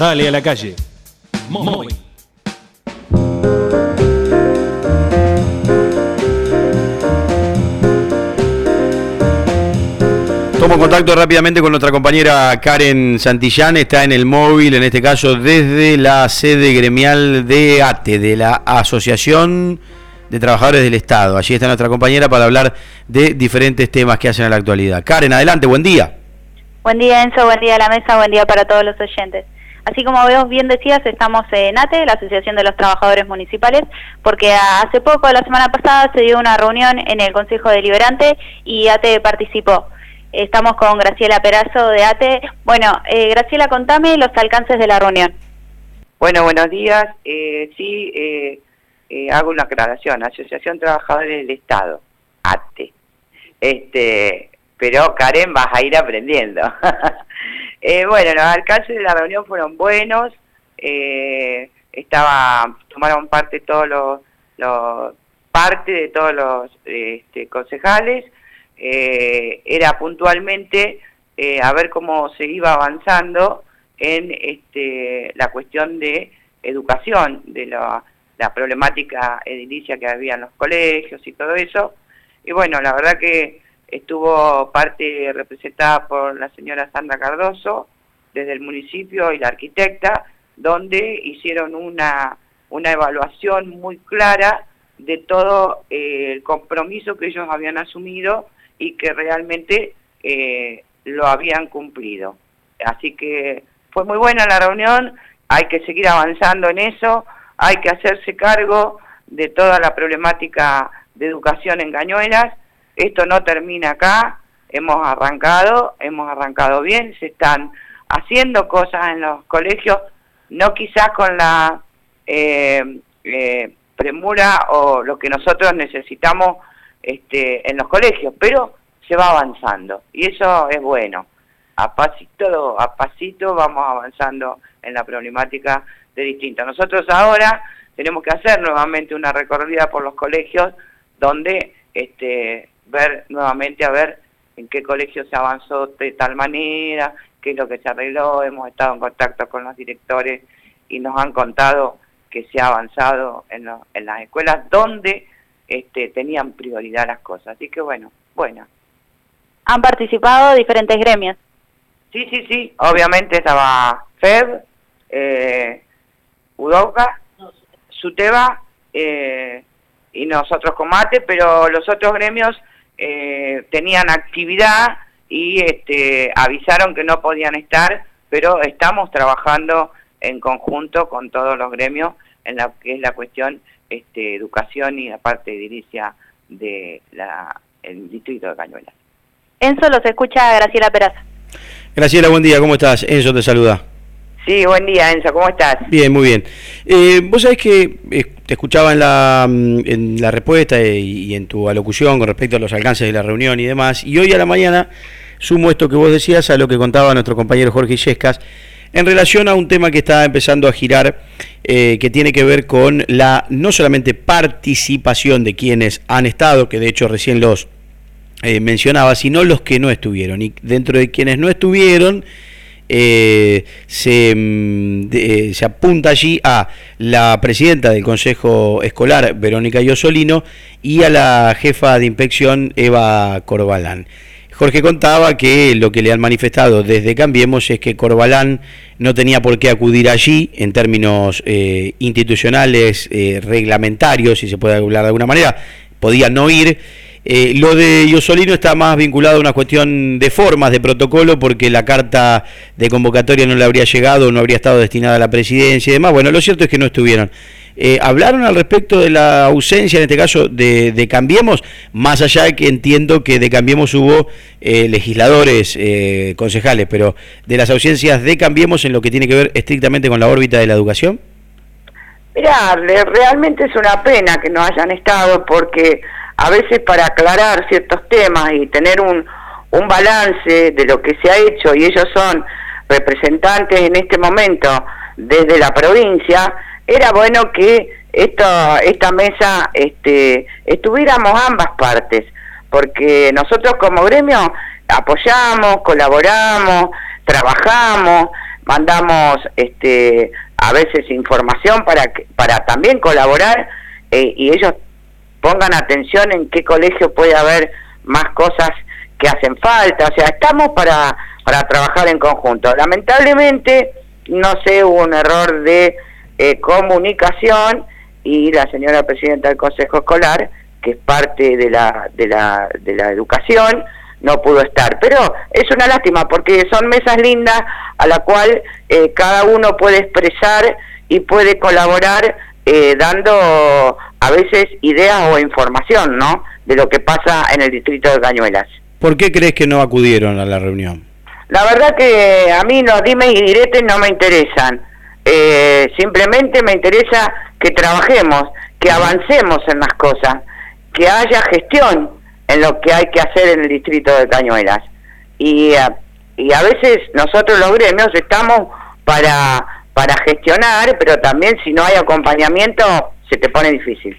sale a la calle. Móvil. Tomo contacto rápidamente con nuestra compañera Karen Santillán, está en el móvil, en este caso desde la sede gremial de ATE, de la Asociación de Trabajadores del Estado. Allí está nuestra compañera para hablar de diferentes temas que hacen en la actualidad. Karen, adelante, buen día. Buen día Enzo, buen día a la mesa, buen día para todos los oyentes. Así como vos bien decías, estamos en ATE, la Asociación de los Trabajadores Municipales, porque hace poco, la semana pasada, se dio una reunión en el Consejo Deliberante y ATE participó. Estamos con Graciela Perazo de ATE. Bueno, eh, Graciela, contame los alcances de la reunión. Bueno, buenos días. Eh, sí, eh, eh, hago una aclaración. Asociación Trabajadores del Estado, ATE. Este, pero Karen vas a ir aprendiendo. eh, bueno, los alcances de la reunión fueron buenos. Eh, estaba, tomaron parte todos los, los parte de todos los este, concejales eh, era puntualmente eh, a ver cómo se iba avanzando en este, la cuestión de educación, de la, problemática edilicia que había en los colegios y todo eso. Y bueno, la verdad que estuvo parte representada por la señora Sandra Cardoso desde el municipio y la arquitecta, donde hicieron una, una evaluación muy clara de todo eh, el compromiso que ellos habían asumido y que realmente eh, lo habían cumplido. Así que fue muy buena la reunión, hay que seguir avanzando en eso, hay que hacerse cargo de toda la problemática de educación en Cañuelas. Esto no termina acá, hemos arrancado, hemos arrancado bien, se están haciendo cosas en los colegios, no quizás con la eh, eh, premura o lo que nosotros necesitamos este, en los colegios, pero se va avanzando y eso es bueno. A pasito, a pasito vamos avanzando en la problemática de distintos. Nosotros ahora tenemos que hacer nuevamente una recorrida por los colegios donde este, ver nuevamente a ver en qué colegio se avanzó de tal manera, qué es lo que se arregló, hemos estado en contacto con los directores y nos han contado que se ha avanzado en, en las escuelas donde este, tenían prioridad las cosas. Así que bueno, bueno. Han participado diferentes gremios. Sí, sí, sí. Obviamente estaba FEB, eh, Udoca, Suteba eh, y nosotros Comate, pero los otros gremios eh, tenían actividad y este, avisaron que no podían estar, pero estamos trabajando en conjunto con todos los gremios en la que es la cuestión este, educación y la parte edilicia del el distrito de Cañuelas. Enzo los escucha Graciela Peraza. Graciela, buen día, ¿cómo estás? Enzo te saluda. Sí, buen día Enzo, ¿cómo estás? Bien, muy bien. Eh, vos sabés que eh, te escuchaba en la, mm, en la respuesta y, en tu alocución con respecto a los alcances de la reunión y demás, y hoy a la mañana sumo esto que vos decías a lo que contaba nuestro compañero Jorge Illescas, en relación a un tema que está empezando a girar, eh, que tiene que ver con la no solamente participación de quienes han estado, que de hecho recién los eh, mencionaba, sino los que no estuvieron. Y dentro de quienes no estuvieron, eh, se, mm, eh, se, apunta allí a la presidenta del Consejo Escolar, Verónica Iosolino, y a la jefa de inspección, Eva Corbalán. Jorge contaba que lo que le han manifestado desde Cambiemos es que Corbalán no tenía por qué acudir allí en términos institucionales, reglamentarios, si se puede hablar de alguna manera, podía no ir eh, lo de Iosolino está más vinculado a una cuestión de formas, de protocolo, porque la carta de convocatoria no le habría llegado, no habría estado destinada a la presidencia y demás. Bueno, lo cierto es que no estuvieron. Eh, ¿Hablaron al respecto de la ausencia, en este caso, de, Cambiemos? Más allá de que entiendo que de Cambiemos hubo eh, legisladores, concejales, pero de las ausencias de Cambiemos en lo que tiene que ver estrictamente con la órbita de la educación. Mirá, realmente es una pena que no hayan estado porque a veces para aclarar ciertos temas y tener un, un balance de lo que se ha hecho, y ellos son representantes en este momento desde la provincia, era bueno que esta, esta mesa este, estuviéramos ambas partes, porque nosotros como gremio apoyamos, colaboramos, trabajamos, mandamos este, a veces información para, para también colaborar eh, y ellos pongan atención en qué colegio puede haber más cosas que hacen falta, o sea, estamos para, para trabajar en conjunto. Lamentablemente, no sé, hubo un error de eh, comunicación y la señora presidenta del Consejo Escolar, que es parte de la, de la, de la educación, no pudo estar. Pero es una lástima porque son mesas lindas a la cual eh, cada uno puede expresar y puede colaborar eh, dando a veces ideas o información, ¿no? De lo que pasa en el distrito de Cañuelas. ¿Por qué crees que no acudieron a la reunión? La verdad que a mí los dimes y diretes no me interesan. Eh, simplemente me interesa que trabajemos, que avancemos en las cosas, que haya gestión en lo que hay que hacer en el distrito de Cañuelas. Y, eh, y a veces nosotros los gremios estamos para, para gestionar, pero también si no hay acompañamiento se te pone difícil.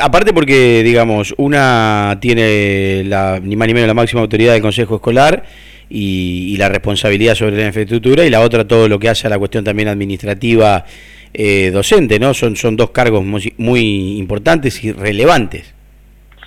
Aparte porque, digamos, una tiene la, ni más ni menos la máxima autoridad del Consejo Escolar y, la responsabilidad sobre la infraestructura y la otra todo lo que hace a la cuestión también administrativa eh, docente, ¿no? Son, son dos cargos muy, importantes y relevantes.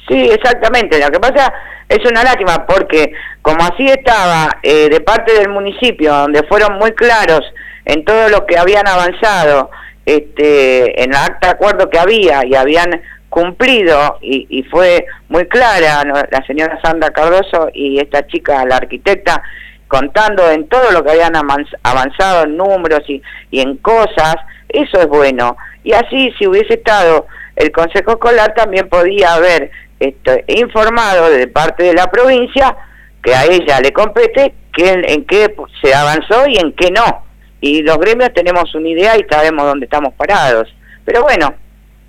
Sí, exactamente. Lo que pasa es una lástima porque como así estaba eh, de parte del municipio, donde fueron muy claros en todo lo que habían avanzado, este, en el acta de acuerdo que había y habían cumplido y, fue muy clara la señora Sandra Cardoso y esta chica, la arquitecta, contando en todo lo que habían avanzado en números y, y en cosas, eso es bueno. Y así, si hubiese estado el Consejo Escolar, también podía haber esto, informado de parte de la provincia que a ella le compete que, en qué se avanzó y en qué no y los gremios tenemos una idea y sabemos dónde estamos parados. Pero bueno,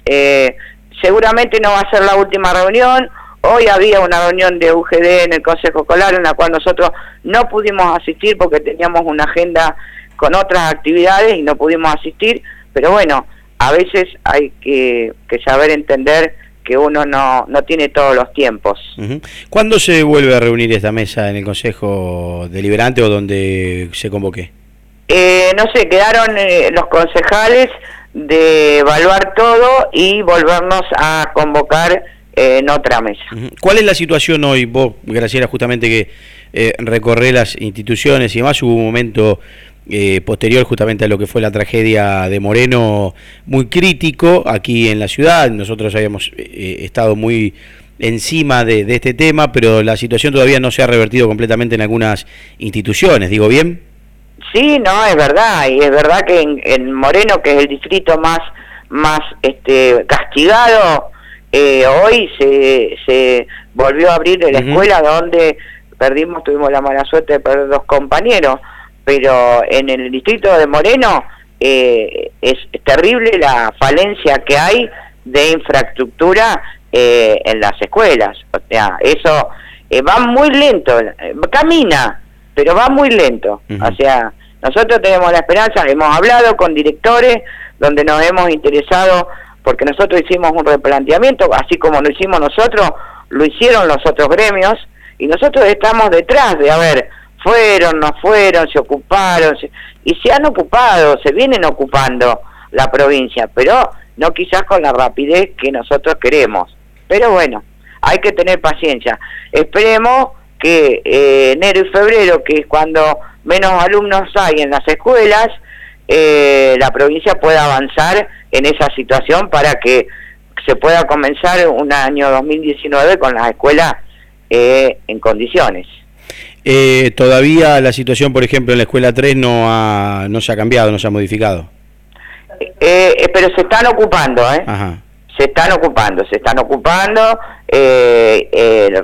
eh, seguramente no va a ser la última reunión. Hoy había una reunión de UGD en el Consejo Escolar en la cual nosotros no pudimos asistir porque teníamos una agenda con otras actividades y no pudimos asistir, pero bueno, a veces hay que, saber entender que uno no, no tiene todos los tiempos. ¿Cuándo se vuelve a reunir esta mesa en el Consejo Deliberante o donde se convoque? Eh, no sé, quedaron eh, los concejales de evaluar todo y volvernos a convocar eh, en otra mesa. ¿Cuál es la situación hoy? Vos, Graciela, justamente que eh, recorré las instituciones y demás, hubo un momento posterior justamente a lo que fue la tragedia de Moreno muy crítico aquí en la ciudad. Nosotros habíamos estado muy encima de este tema, pero la situación todavía no se ha revertido completamente en algunas instituciones, ¿digo bien? Sí, no, es verdad, y es verdad que en, Moreno, que es el distrito más, más este, castigado, eh, hoy se, se volvió a abrir la escuela donde perdimos, tuvimos la mala suerte de perder dos compañeros, pero en el distrito de Moreno eh, es terrible la falencia que hay de infraestructura eh, en las escuelas, o sea, eso va muy lento, camina, pero va muy lento. O sea, nosotros tenemos la esperanza, hemos hablado con directores donde nos hemos interesado, porque nosotros hicimos un replanteamiento, así como lo hicimos nosotros, lo hicieron los otros gremios, y nosotros estamos detrás de, a ver, fueron, no fueron, se ocuparon, y se han ocupado, se vienen ocupando la provincia, pero no quizás con la rapidez que nosotros queremos. Pero bueno, hay que tener paciencia. Esperemos que eh, enero y febrero, que es cuando menos alumnos hay en las escuelas, eh, la provincia pueda avanzar en esa situación para que se pueda comenzar un año 2019 con las escuelas eh, en condiciones. todavía la situación, por ejemplo, en la escuela 3 no, ha, no se ha cambiado, no se ha modificado. pero se están ocupando, ¿eh? Se están ocupando, se están ocupando.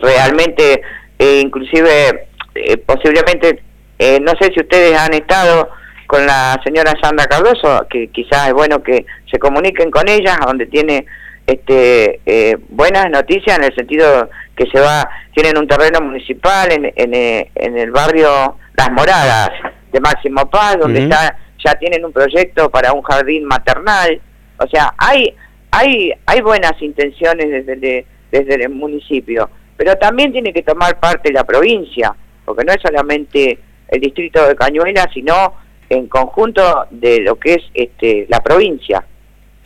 realmente eh, inclusive eh, posiblemente, eh, no sé si ustedes han estado con la señora Sandra Cardoso, que quizás es bueno que se comuniquen con ella, donde tiene este buenas noticias en el sentido que se va, tienen un terreno municipal en, en, el barrio Las Moradas de Máximo Paz, donde ya, ya tienen un proyecto para un jardín maternal, o sea, hay hay hay buenas intenciones desde desde el municipio pero también tiene que tomar parte la provincia, porque no es solamente el distrito de Cañuelas, sino en conjunto de lo que es este, la provincia,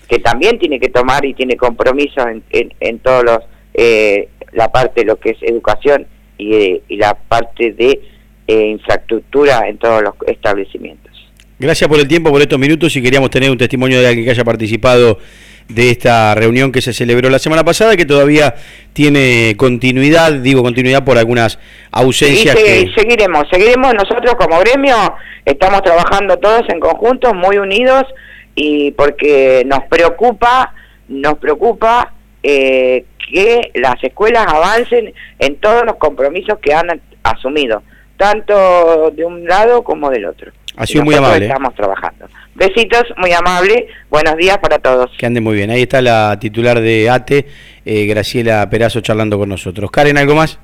que también tiene que tomar y tiene compromisos en, en, todos los, eh, la parte de lo que es educación y, eh, la parte de eh, infraestructura en todos los establecimientos. Gracias por el tiempo, por estos minutos y queríamos tener un testimonio de alguien que haya participado de esta reunión que se celebró la semana pasada y que todavía tiene continuidad, digo continuidad por algunas ausencias. Y seguiremos, seguiremos nosotros como gremio, estamos trabajando todos en conjunto, muy unidos y porque nos preocupa, nos preocupa eh, que las escuelas avancen en todos los compromisos que han asumido, tanto de un lado como del otro. Ha sido muy amable. Estamos trabajando. Besitos, muy amable. Buenos días para todos. Que ande muy bien. Ahí está la titular de ATE, eh, Graciela Perazo, charlando con nosotros. Karen, ¿algo más?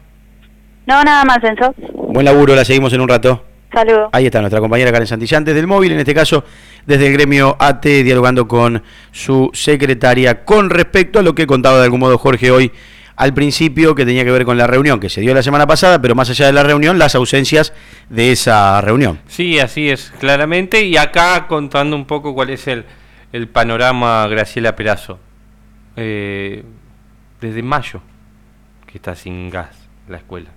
No, nada más, Enzo. Buen laburo, la seguimos en un rato. Saludos. Ahí está nuestra compañera Karen Santillán desde el móvil, en este caso desde el gremio ATE, dialogando con su secretaria con respecto a lo que contaba de algún modo Jorge hoy al principio que tenía que ver con la reunión que se dio la semana pasada, pero más allá de la reunión, las ausencias de esa reunión. Sí, así es, claramente, y acá contando un poco cuál es el, panorama Graciela Perazo. Eh, desde mayo que está sin gas la escuela.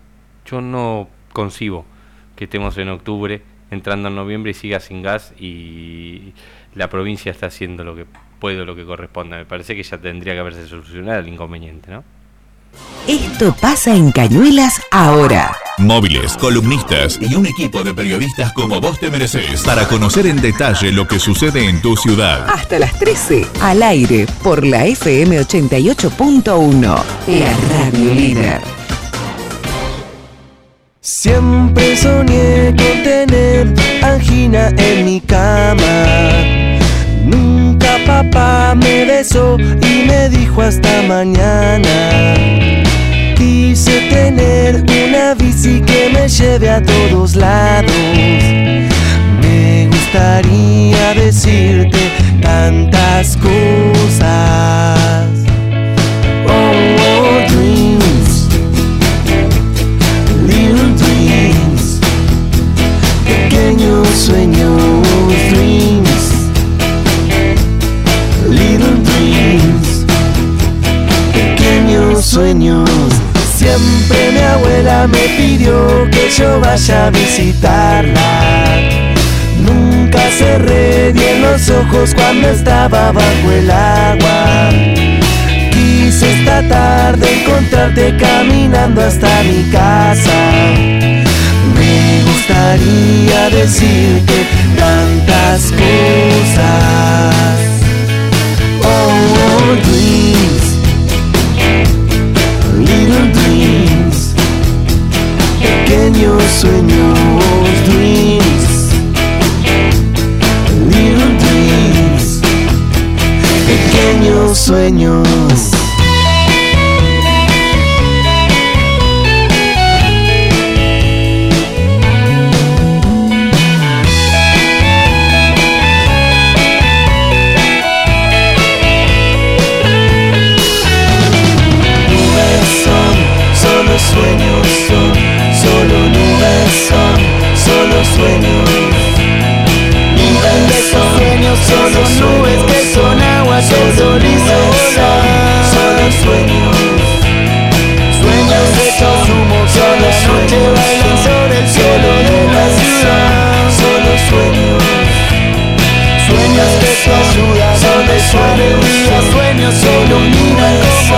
Yo no concibo que estemos en octubre, entrando en noviembre y siga sin gas y la provincia está haciendo lo que puede lo que corresponda. Me parece que ya tendría que haberse solucionado el inconveniente, ¿no? Esto pasa en Cañuelas ahora. Móviles, columnistas y un equipo de periodistas como vos te mereces para conocer en detalle lo que sucede en tu ciudad. Hasta las 13, al aire, por la FM 88.1, la radio líder. Siempre soñé con tener angina en mi cama papá me besó y me dijo hasta mañana. Quise tener una bici que me lleve a todos lados. Me gustaría decirte tantas cosas. Me pidió que yo vaya a visitarla. Nunca cerré bien los ojos cuando estaba bajo el agua. Quise esta tarde encontrarte caminando hasta mi casa. Me gustaría decirte tantas cosas. Oh, oh dreams pequeños sueños, dreams, little dreams, pequeños sueños. sueños son, sueños, solo nubes que son agua, solo nubes son, solo sueños. Sueños de consumo, solo noche bailan sobre el cielo de la ciudad, solo sueños. Sueños que te ayudan, solo sueños, sueños, solo miran como.